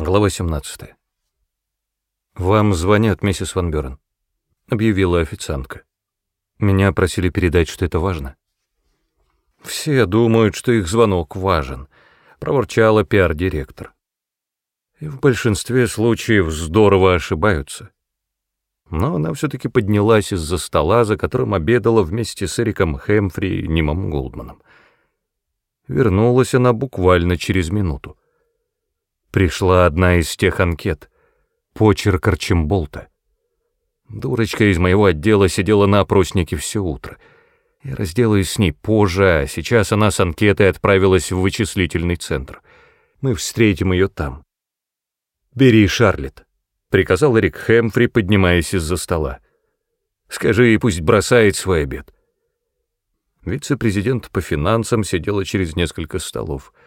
Глава 17. «Вам звонят, миссис Ван Бюрен», — объявила официантка. «Меня просили передать, что это важно». «Все думают, что их звонок важен», — проворчала пиар-директор. «И в большинстве случаев здорово ошибаются». Но она все-таки поднялась из-за стола, за которым обедала вместе с Эриком Хэмфри и Нимом Голдманом. Вернулась она буквально через минуту. Пришла одна из тех анкет. Почерк Арчимболта. Дурочка из моего отдела сидела на опроснике все утро. Я разделаюсь с ней позже, а сейчас она с анкетой отправилась в вычислительный центр. Мы встретим ее там. «Бери Шарлетт», — приказал Эрик Хэмфри, поднимаясь из-за стола. «Скажи ей, пусть бросает свой обед». Вице-президент по финансам сидела через несколько столов —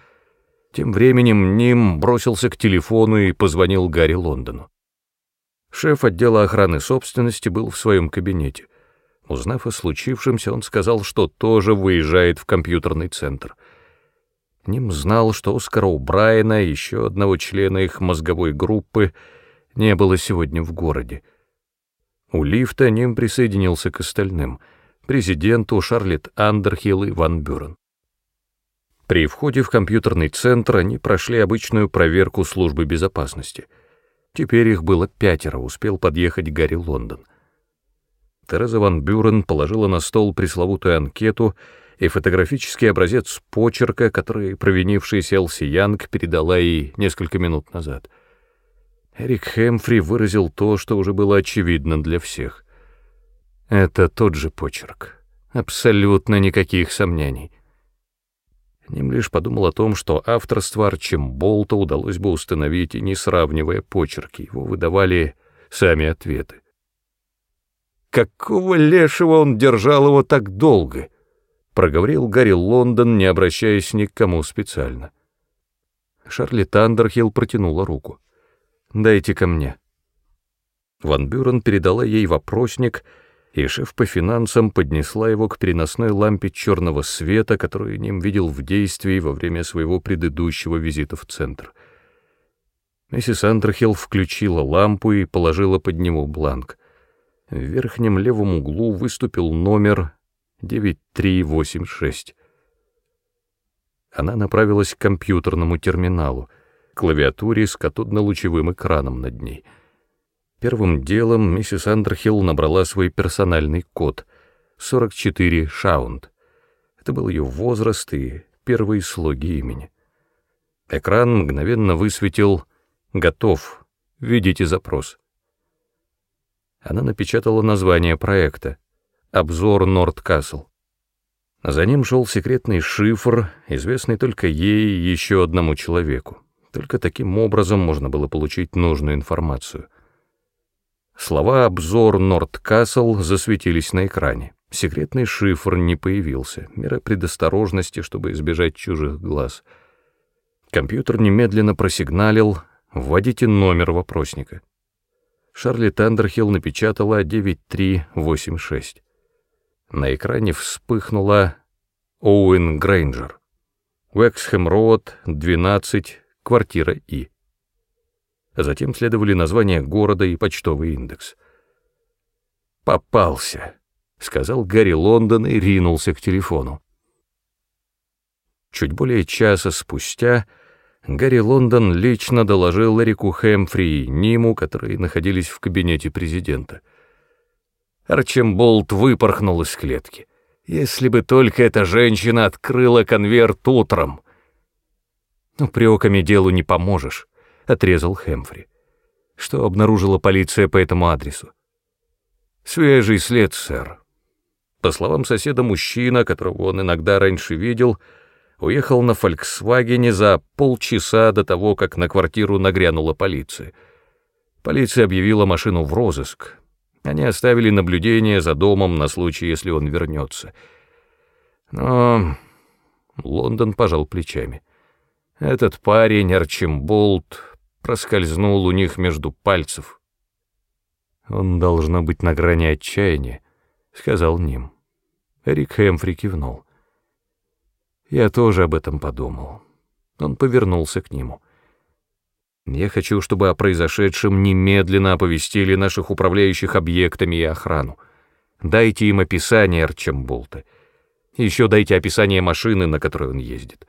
тем временем Ним бросился к телефону и позвонил Гарри Лондону. Шеф отдела охраны собственности был в своем кабинете. Узнав о случившемся, он сказал, что тоже выезжает в компьютерный центр. Ним знал, что Оскара Убрайена, еще одного члена их мозговой группы, не было сегодня в городе. У лифта Ним присоединился к остальным — президенту Шарлетт Андерхилл и Ван Бюрен. При входе в компьютерный центр они прошли обычную проверку службы безопасности. Теперь их было пятеро, успел подъехать Гарри Лондон. Тереза Ван Бюрен положила на стол пресловутую анкету и фотографический образец почерка, который провинившаяся Элси Янг передала ей несколько минут назад. Эрик Хэмфри выразил то, что уже было очевидно для всех. Это тот же почерк. Абсолютно никаких сомнений. Ним лишь подумал о том, что авторство Арчимболта удалось бы установить, не сравнивая почерки, его выдавали сами ответы. «Какого лешего он держал его так долго?» — проговорил Гарри Лондон, не обращаясь ни к кому специально. Шарли Тандерхилл протянула руку. «Дайте ко мне». Ван Бюрен передала ей вопросник — и шеф по финансам поднесла его к переносной лампе черного света, которую Ним видел в действии во время своего предыдущего визита в центр. Миссис Андерхилл включила лампу и положила под него бланк. В верхнем левом углу выступил номер 9386. Она направилась к компьютерному терминалу, клавиатуре с катодно-лучевым экраном над ней — Первым делом миссис Андерхилл набрала свой персональный код — 44 Шаунд. Это был ее возраст и первые слоги имени. Экран мгновенно высветил «Готов. Введите запрос». Она напечатала название проекта «Обзор Нордкасл». За ним шел секретный шифр, известный только ей и еще одному человеку. Только таким образом можно было получить нужную информацию. Слова «обзор Нордкасл» засветились на экране. Секретный шифр не появился, мера предосторожности, чтобы избежать чужих глаз. Компьютер немедленно просигналил «Вводите номер вопросника». Шарли Тандерхилл напечатала 9386. На экране вспыхнула Оуэн Грейнджер. Вексхэм Роуд, 12, квартира И затем следовали название города и почтовый индекс. «Попался», — сказал Гарри Лондон и ринулся к телефону. Чуть более часа спустя Гарри Лондон лично доложил Эрику Хэмфри и Ниму, которые находились в кабинете президента. Арчимболт выпорхнул из клетки. Если бы только эта женщина открыла конверт утром. Упреками делу не поможешь. — отрезал Хэмфри. «Что обнаружила полиция по этому адресу?» «Свежий след, сэр. По словам соседа, мужчина, которого он иногда раньше видел, уехал на «Фольксвагене» за полчаса до того, как на квартиру нагрянула полиция. Полиция объявила машину в розыск. Они оставили наблюдение за домом на случай, если он вернется. Но Лондон пожал плечами. Этот парень, Арчимболт, проскользнул у них между пальцев. «Он должно быть на грани отчаяния», — сказал Ним. Эрик Хэмфри кивнул. «Я тоже об этом подумал». Он повернулся к нему. Я хочу, чтобы о произошедшем немедленно оповестили наших управляющих объектами и охрану. Дайте им описание Арчамболта. Еще дайте описание машины, на которой он ездит.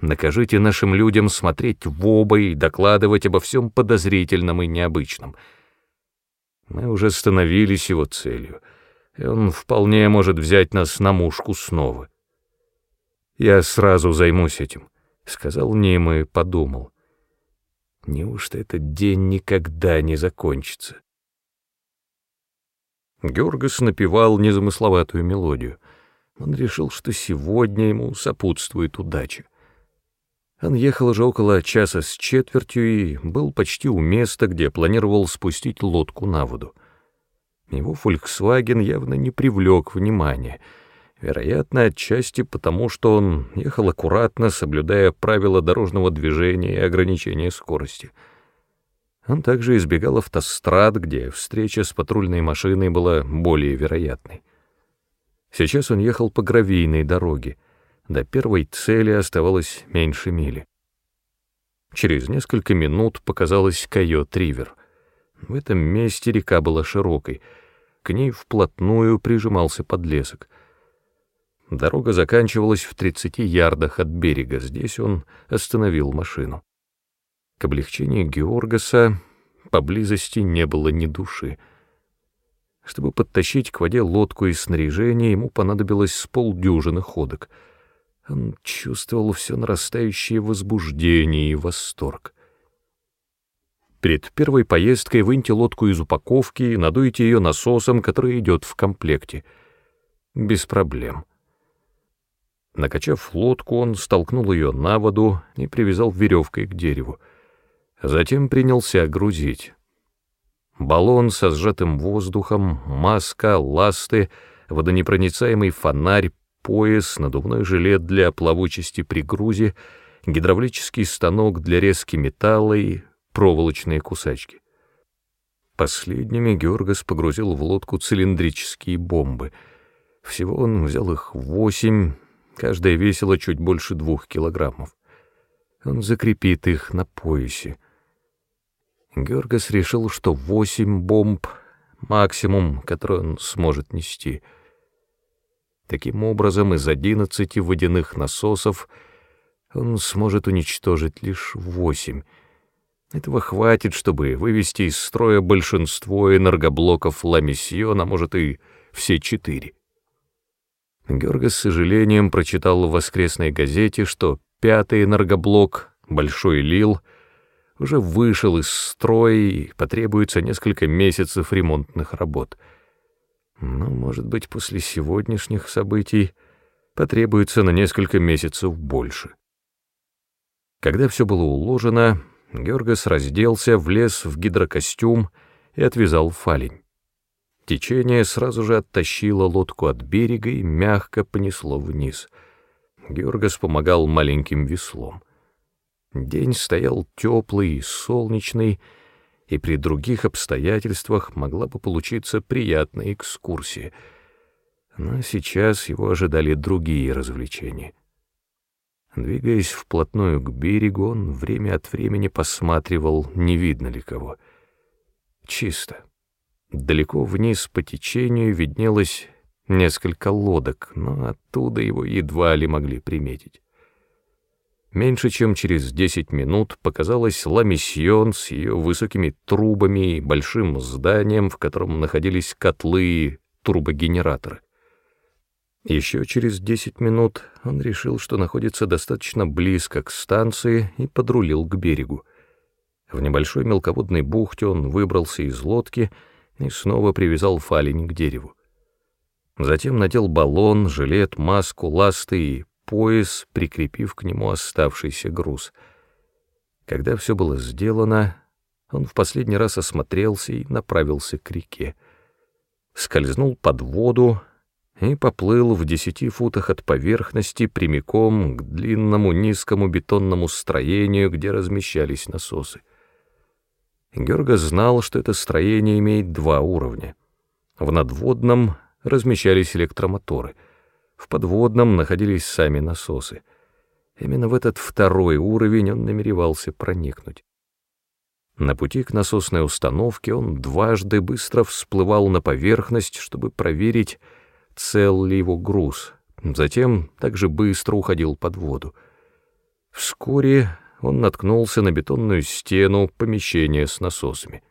Накажите нашим людям смотреть в оба и докладывать обо всем подозрительном и необычном. Мы уже становились его целью, и он вполне может взять нас на мушку снова. Я сразу займусь этим, — сказал Ним и подумал. Неужто этот день никогда не закончится? Георгас напевал незамысловатую мелодию. Он решил, что сегодня ему сопутствует удача. Он ехал уже около часа с четвертью и был почти у места, где планировал спустить лодку на воду. Его «Фольксваген» явно не привлек внимания, вероятно, отчасти потому, что он ехал аккуратно, соблюдая правила дорожного движения и ограничения скорости. Он также избегал автострад, где встреча с патрульной машиной была более вероятной. Сейчас он ехал по гравийной дороге — до первой цели оставалось меньше мили. Через несколько минут показалась Койот-Ривер. В этом месте река была широкой. К ней вплотную прижимался подлесок. Дорога заканчивалась в 30 ярдах от берега. Здесь он остановил машину. К облегчению Георгаса поблизости не было ни души. Чтобы подтащить к воде лодку и снаряжение, ему понадобилось с полдюжины ходок — он чувствовал все нарастающее возбуждение и восторг. Перед первой поездкой выньте лодку из упаковки и надуйте ее насосом, который идет в комплекте. Без проблем. Накачав лодку, он столкнул ее на воду и привязал веревкой к дереву. Затем принялся грузить. Баллон со сжатым воздухом, маска, ласты, водонепроницаемый фонарь, пояс, надувной жилет для плавучести при грузе, гидравлический станок для резки металла и проволочные кусачки. Последними Георгас погрузил в лодку цилиндрические бомбы. Всего он взял их восемь, каждая весила чуть больше двух килограммов. Он закрепит их на поясе. Георгас решил, что восемь бомб — максимум, который он сможет нести — Таким образом, из одиннадцати водяных насосов он сможет уничтожить лишь восемь. Этого хватит, чтобы вывести из строя большинство энергоблоков Ламиссион, а может и все четыре. Георга с сожалением прочитал в воскресной газете, что пятый энергоблок, Большой Лил, уже вышел из строя и потребуется несколько месяцев ремонтных работ — но, может быть, после сегодняшних событий потребуется на несколько месяцев больше. Когда все было уложено, Георгас разделся, влез в гидрокостюм и отвязал фалень. Течение сразу же оттащило лодку от берега и мягко понесло вниз. Георгас помогал маленьким веслом. День стоял теплый и солнечный, и при других обстоятельствах могла бы получиться приятная экскурсия. Но сейчас его ожидали другие развлечения. Двигаясь вплотную к берегу, он время от времени посматривал, не видно ли кого. Чисто. Далеко вниз по течению виднелось несколько лодок, но оттуда его едва ли могли приметить. Меньше чем через десять минут показалась Ламиссион с ее высокими трубами и большим зданием, в котором находились котлы и турбогенераторы. Еще через десять минут он решил, что находится достаточно близко к станции и подрулил к берегу. В небольшой мелководной бухте он выбрался из лодки и снова привязал фалень к дереву. Затем надел баллон, жилет, маску, ласты и пояс, прикрепив к нему оставшийся груз. Когда все было сделано, он в последний раз осмотрелся и направился к реке. Скользнул под воду и поплыл в десяти футах от поверхности прямиком к длинному низкому бетонному строению, где размещались насосы. Георга знал, что это строение имеет два уровня. В надводном размещались электромоторы — в подводном находились сами насосы. Именно в этот второй уровень он намеревался проникнуть. На пути к насосной установке он дважды быстро всплывал на поверхность, чтобы проверить, цел ли его груз. Затем также быстро уходил под воду. Вскоре он наткнулся на бетонную стену помещения с насосами.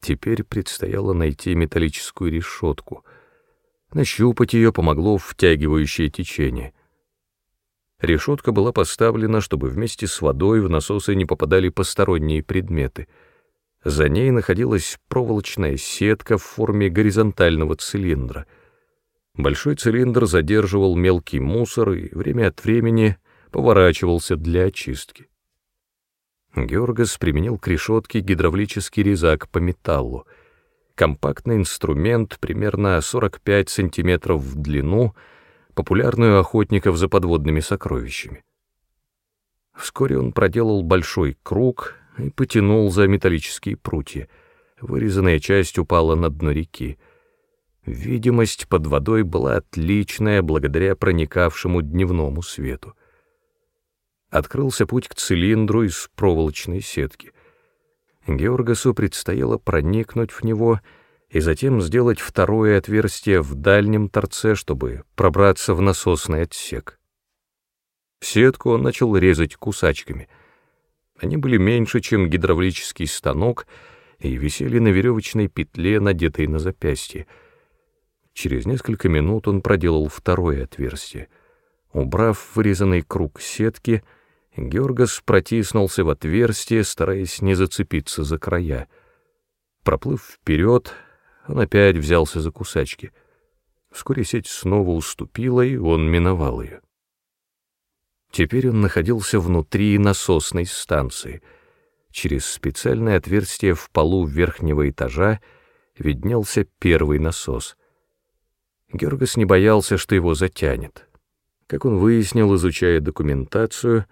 Теперь предстояло найти металлическую решетку. Нащупать ее помогло втягивающее течение. Решетка была поставлена, чтобы вместе с водой в насосы не попадали посторонние предметы. За ней находилась проволочная сетка в форме горизонтального цилиндра. Большой цилиндр задерживал мелкий мусор и время от времени поворачивался для очистки. Георгас применил к решетке гидравлический резак по металлу. Компактный инструмент, примерно 45 сантиметров в длину — популярную у охотников за подводными сокровищами. Вскоре он проделал большой круг и потянул за металлические прутья. Вырезанная часть упала на дно реки. Видимость под водой была отличная благодаря проникавшему дневному свету. Открылся путь к цилиндру из проволочной сетки. Георгасу предстояло проникнуть в него — и затем сделать второе отверстие в дальнем торце, чтобы пробраться в насосный отсек. Сетку он начал резать кусачками. Они были меньше, чем гидравлический станок, и висели на веревочной петле, надетой на запястье. Через несколько минут он проделал второе отверстие. Убрав вырезанный круг сетки, Георгас протиснулся в отверстие, стараясь не зацепиться за края. Проплыв вперед, он опять взялся за кусачки. Вскоре сеть снова уступила, и он миновал ее. Теперь он находился внутри насосной станции. Через специальное отверстие в полу верхнего этажа виднелся первый насос. Георгас не боялся, что его затянет. Как он выяснил, изучая документацию,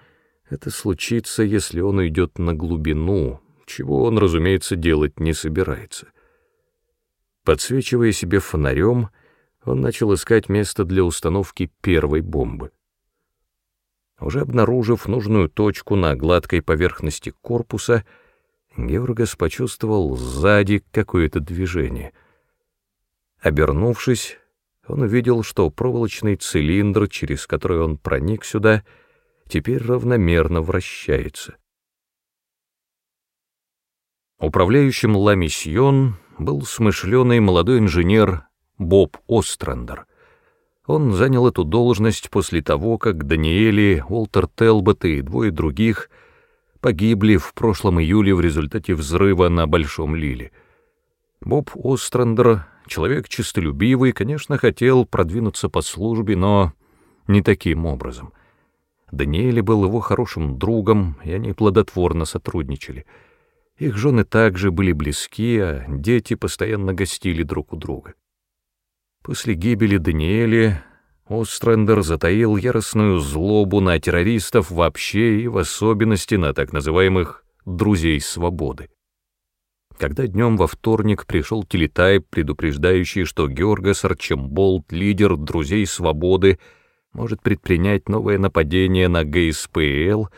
это случится, если он уйдет на глубину, чего он, разумеется, делать не собирается. Подсвечивая себе фонарем, он начал искать место для установки первой бомбы. Уже обнаружив нужную точку на гладкой поверхности корпуса, Георгас почувствовал сзади какое-то движение. Обернувшись, он увидел, что проволочный цилиндр, через который он проник сюда, теперь равномерно вращается. Управляющим Ла Миссион был смышленый молодой инженер Боб Острандер. Он занял эту должность после того, как Даниэли, Уолтер Телбот и двое других погибли в прошлом июле в результате взрыва на Большом Лиле. Боб Острандер, человек честолюбивый, конечно, хотел продвинуться по службе, но не таким образом. Даниэли был его хорошим другом, и они плодотворно сотрудничали — их жены также были близки, а дети постоянно гостили друг у друга. После гибели Даниэля Острендер затаил яростную злобу на террористов вообще и в особенности на так называемых «друзей свободы». Когда днем во вторник пришел телетайп, предупреждающий, что Георгас Арчемболд, лидер «Друзей свободы», может предпринять новое нападение на ГСПЛ —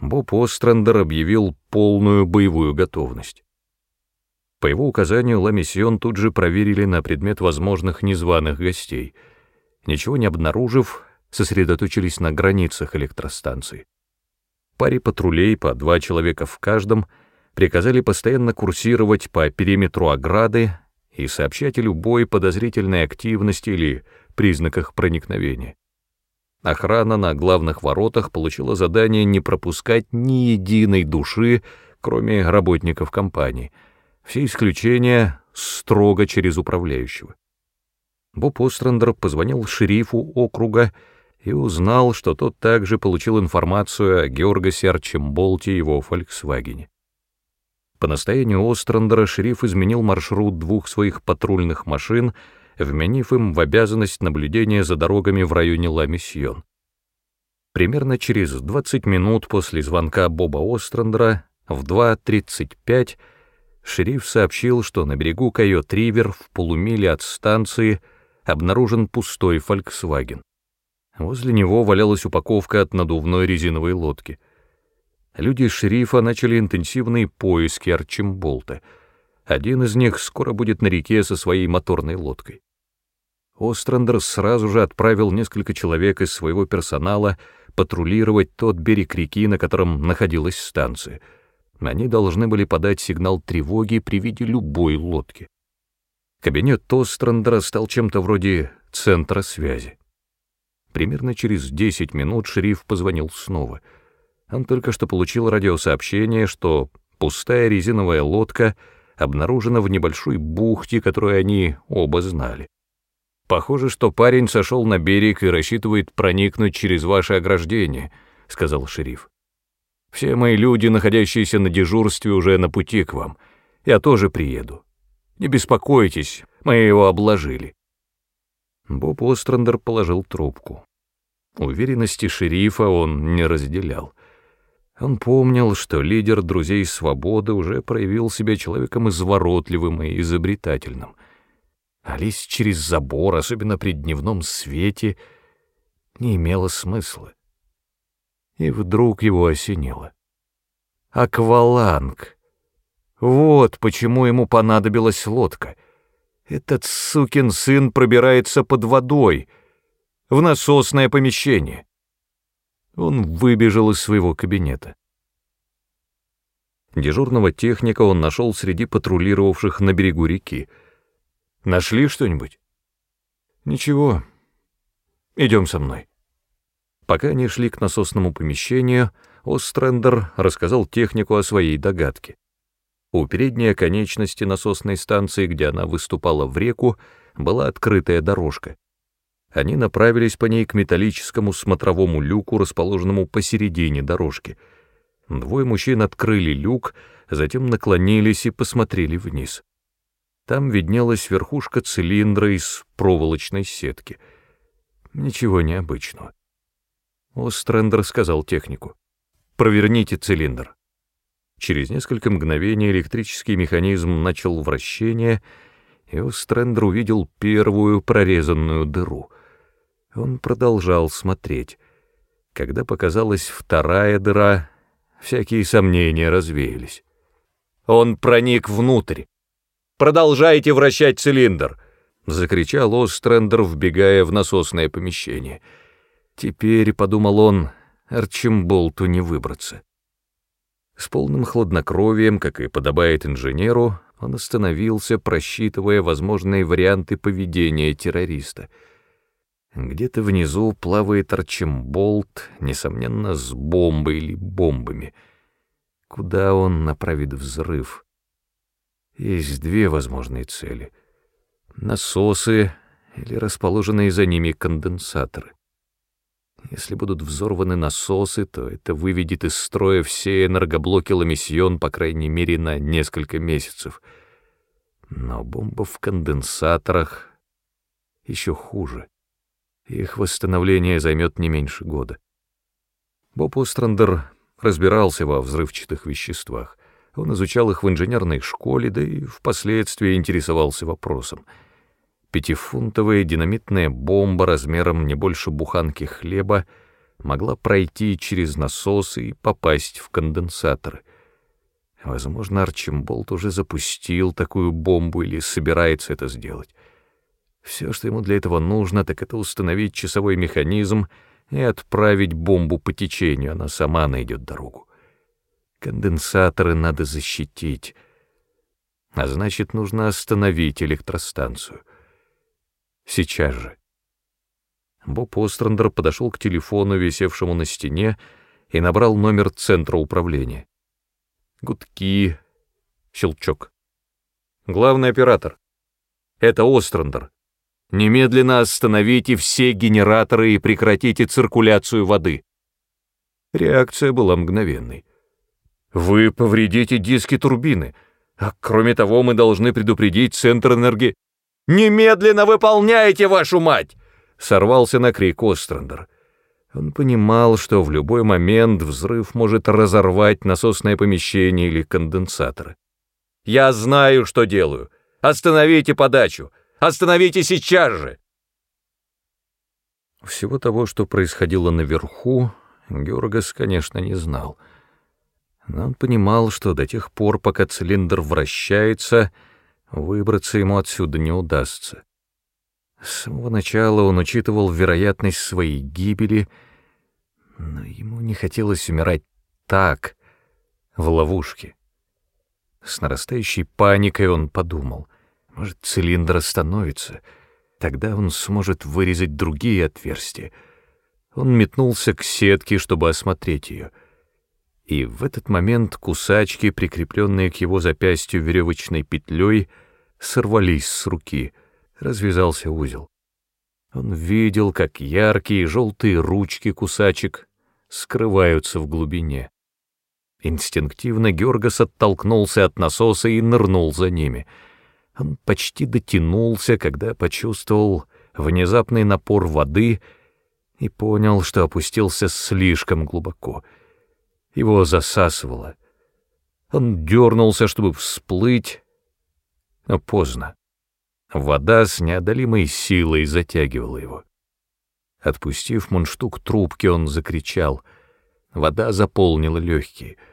Боб Острендер объявил полную боевую готовность. По его указанию Ламиссион тут же проверили на предмет возможных незваных гостей. Ничего не обнаружив, сосредоточились на границах электростанции. Паре патрулей, по два человека в каждом, приказали постоянно курсировать по периметру ограды и сообщать о любой подозрительной активности или признаках проникновения. Охрана на главных воротах получила задание не пропускать ни единой души, кроме работников компании. Все исключения строго через управляющего. Боб Острендер позвонил шерифу округа и узнал, что тот также получил информацию о Георгасе Арчемболте и его «Фольксвагене». По настоянию Острендера шериф изменил маршрут двух своих патрульных машин — вменив им в обязанность наблюдения за дорогами в районе Ла-Миссион. Примерно через 20 минут после звонка Боба Острандера в 2.35 шериф сообщил, что на берегу Койот-Ривер в полумиле от станции обнаружен пустой «Фольксваген». Возле него валялась упаковка от надувной резиновой лодки. люди шерифа начали интенсивные поиски Арчимболта. Один из них скоро будет на реке со своей моторной лодкой. Острандер сразу же отправил несколько человек из своего персонала патрулировать тот берег реки, на котором находилась станция. Они должны были подать сигнал тревоги при виде любой лодки. Кабинет Острандера стал чем-то вроде центра связи. Примерно через 10 минут шериф позвонил снова. Он только что получил радиосообщение, что пустая резиновая лодка обнаружена в небольшой бухте, которую они оба знали. «Похоже, что парень сошел на берег и рассчитывает проникнуть через ваше ограждение», — сказал шериф. «Все мои люди, находящиеся на дежурстве, уже на пути к вам. Я тоже приеду. Не беспокойтесь, мы его обложили». Боб Острандер положил трубку. Уверенности шерифа он не разделял. Он помнил, что лидер «Друзей свободы» уже проявил себя человеком изворотливым и изобретательным — а лезть через забор, особенно при дневном свете, не имело смысла. И вдруг его осенило. Акваланг. Вот почему ему понадобилась лодка. Этот сукин сын пробирается под водой, в насосное помещение. Он выбежал из своего кабинета. Дежурного техника он нашел среди патрулировавших на берегу реки — Нашли что-нибудь? Ничего. Идем со мной. Пока они шли к насосному помещению, Острендер рассказал технику о своей догадке. У передней конечности насосной станции, где она выступала в реку, была открытая дорожка. Они направились по ней к металлическому смотровому люку, расположенному посередине дорожки. Двое мужчин открыли люк, затем наклонились и посмотрели вниз. Там виднелась верхушка цилиндра из проволочной сетки. Ничего необычного. Острендер сказал технику. «Проверните цилиндр». Через несколько мгновений электрический механизм начал вращение, и Острендер увидел первую прорезанную дыру. Он продолжал смотреть. Когда показалась вторая дыра, всякие сомнения развеялись. Он проник внутрь. Продолжайте вращать цилиндр!» — закричал Острендер, вбегая в насосное помещение. «Теперь, — подумал он, — Арчимболту не выбраться». С полным хладнокровием, как и подобает инженеру, он остановился, просчитывая возможные варианты поведения террориста. Где-то внизу плавает Арчимболт, несомненно, с бомбой или бомбами. Куда он направит взрыв? Есть две возможные цели. Насосы или расположенные за ними конденсаторы. Если будут взорваны насосы, то это выведет из строя все энергоблоки Ламиссион, по крайней мере, на несколько месяцев. Но бомба в конденсаторах еще хуже. Их восстановление займет не меньше года. Боб Острандер разбирался во взрывчатых веществах. Он изучал их в инженерной школе, да и впоследствии интересовался вопросом. Пятифунтовая динамитная бомба размером не больше буханки хлеба могла пройти через насосы и попасть в конденсаторы. Возможно, Арчимболт уже запустил такую бомбу или собирается это сделать. Все, что ему для этого нужно, так это установить часовой механизм и отправить бомбу по течению, она сама найдет дорогу. Конденсаторы надо защитить, а значит, нужно остановить электростанцию. Сейчас же. Боб Острандер подошел к телефону, висевшему на стене, и набрал номер центра управления. Гудки, щелчок. Главный оператор. Это Острандер. Немедленно остановите все генераторы и прекратите циркуляцию воды. Реакция была мгновенной. Вы повредите диски турбины. А кроме того, мы должны предупредить Центр энергии. «Немедленно выполняйте, вашу мать!» — сорвался на крик Острандер. Он понимал, что в любой момент взрыв может разорвать насосное помещение или конденсаторы. «Я знаю, что делаю. Остановите подачу! Остановите сейчас же!» Всего того, что происходило наверху, Георгас, конечно, не знал — Но он понимал, что до тех пор, пока цилиндр вращается, выбраться ему отсюда не удастся. С самого начала он учитывал вероятность своей гибели, но ему не хотелось умирать так, в ловушке. С нарастающей паникой он подумал, может, цилиндр остановится, тогда он сможет вырезать другие отверстия. Он метнулся к сетке, чтобы осмотреть ее. И в этот момент кусачки, прикрепленные к его запястью веревочной петлей, сорвались с руки, развязался узел. Он видел, как яркие желтые ручки кусачек скрываются в глубине. Инстинктивно Георгас оттолкнулся от насоса и нырнул за ними. Он почти дотянулся, когда почувствовал внезапный напор воды и понял, что опустился слишком глубоко. Его засасывало. Он дернулся, чтобы всплыть, но поздно. Вода с неодолимой силой затягивала его. Отпустив мундштук трубки, он закричал. Вода заполнила легкие —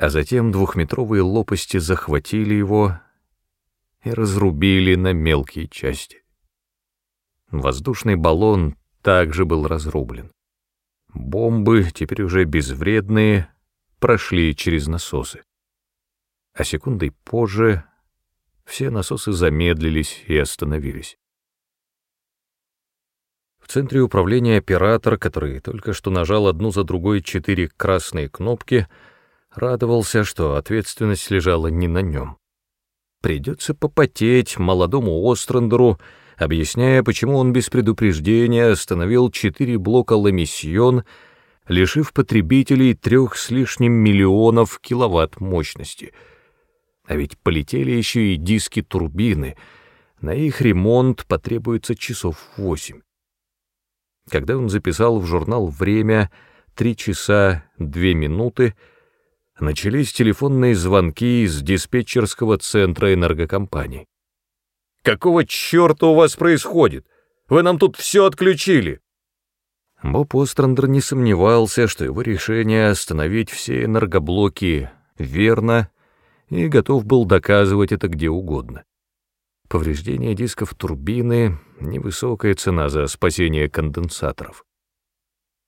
а затем двухметровые лопасти захватили его и разрубили на мелкие части. Воздушный баллон также был разрублен. Бомбы, теперь уже безвредные, прошли через насосы. А секундой позже все насосы замедлились и остановились. В центре управления оператор, который только что нажал одну за другой четыре красные кнопки — радовался, что ответственность лежала не на нем. Придется попотеть молодому Острандеру, объясняя, почему он без предупреждения остановил четыре блока «Ламиссион», лишив потребителей трех с лишним миллионов киловатт мощности. А ведь полетели еще и диски турбины, на их ремонт потребуется часов восемь. Когда он записал в журнал «Время» три часа две минуты, начались телефонные звонки из диспетчерского центра энергокомпании. «Какого черта у вас происходит? Вы нам тут все отключили!» Боб Острандер не сомневался, что его решение остановить все энергоблоки верно, и готов был доказывать это где угодно. Повреждение дисков турбины — невысокая цена за спасение конденсаторов.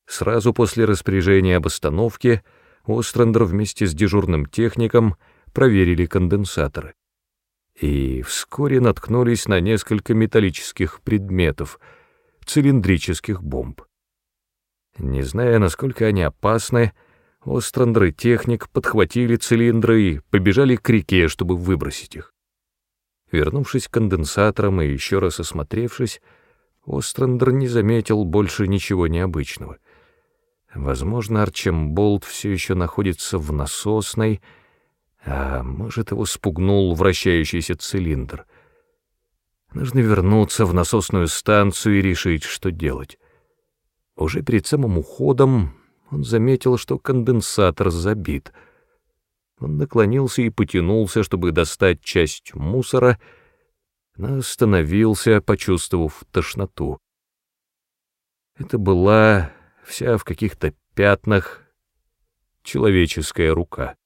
Сразу после распоряжения об остановке — Острандер вместе с дежурным техником проверили конденсаторы. И вскоре наткнулись на несколько металлических предметов, цилиндрических бомб. Не зная, насколько они опасны, Острандер и техник подхватили цилиндры и побежали к реке, чтобы выбросить их. Вернувшись к конденсаторам и еще раз осмотревшись, Острандер не заметил больше ничего необычного — Возможно, Арчемболд все еще находится в насосной, а может, его спугнул вращающийся цилиндр. Нужно вернуться в насосную станцию и решить, что делать. Уже перед самым уходом он заметил, что конденсатор забит. Он наклонился и потянулся, чтобы достать часть мусора, но остановился, почувствовав тошноту. Это была вся в каких-то пятнах, человеческая рука.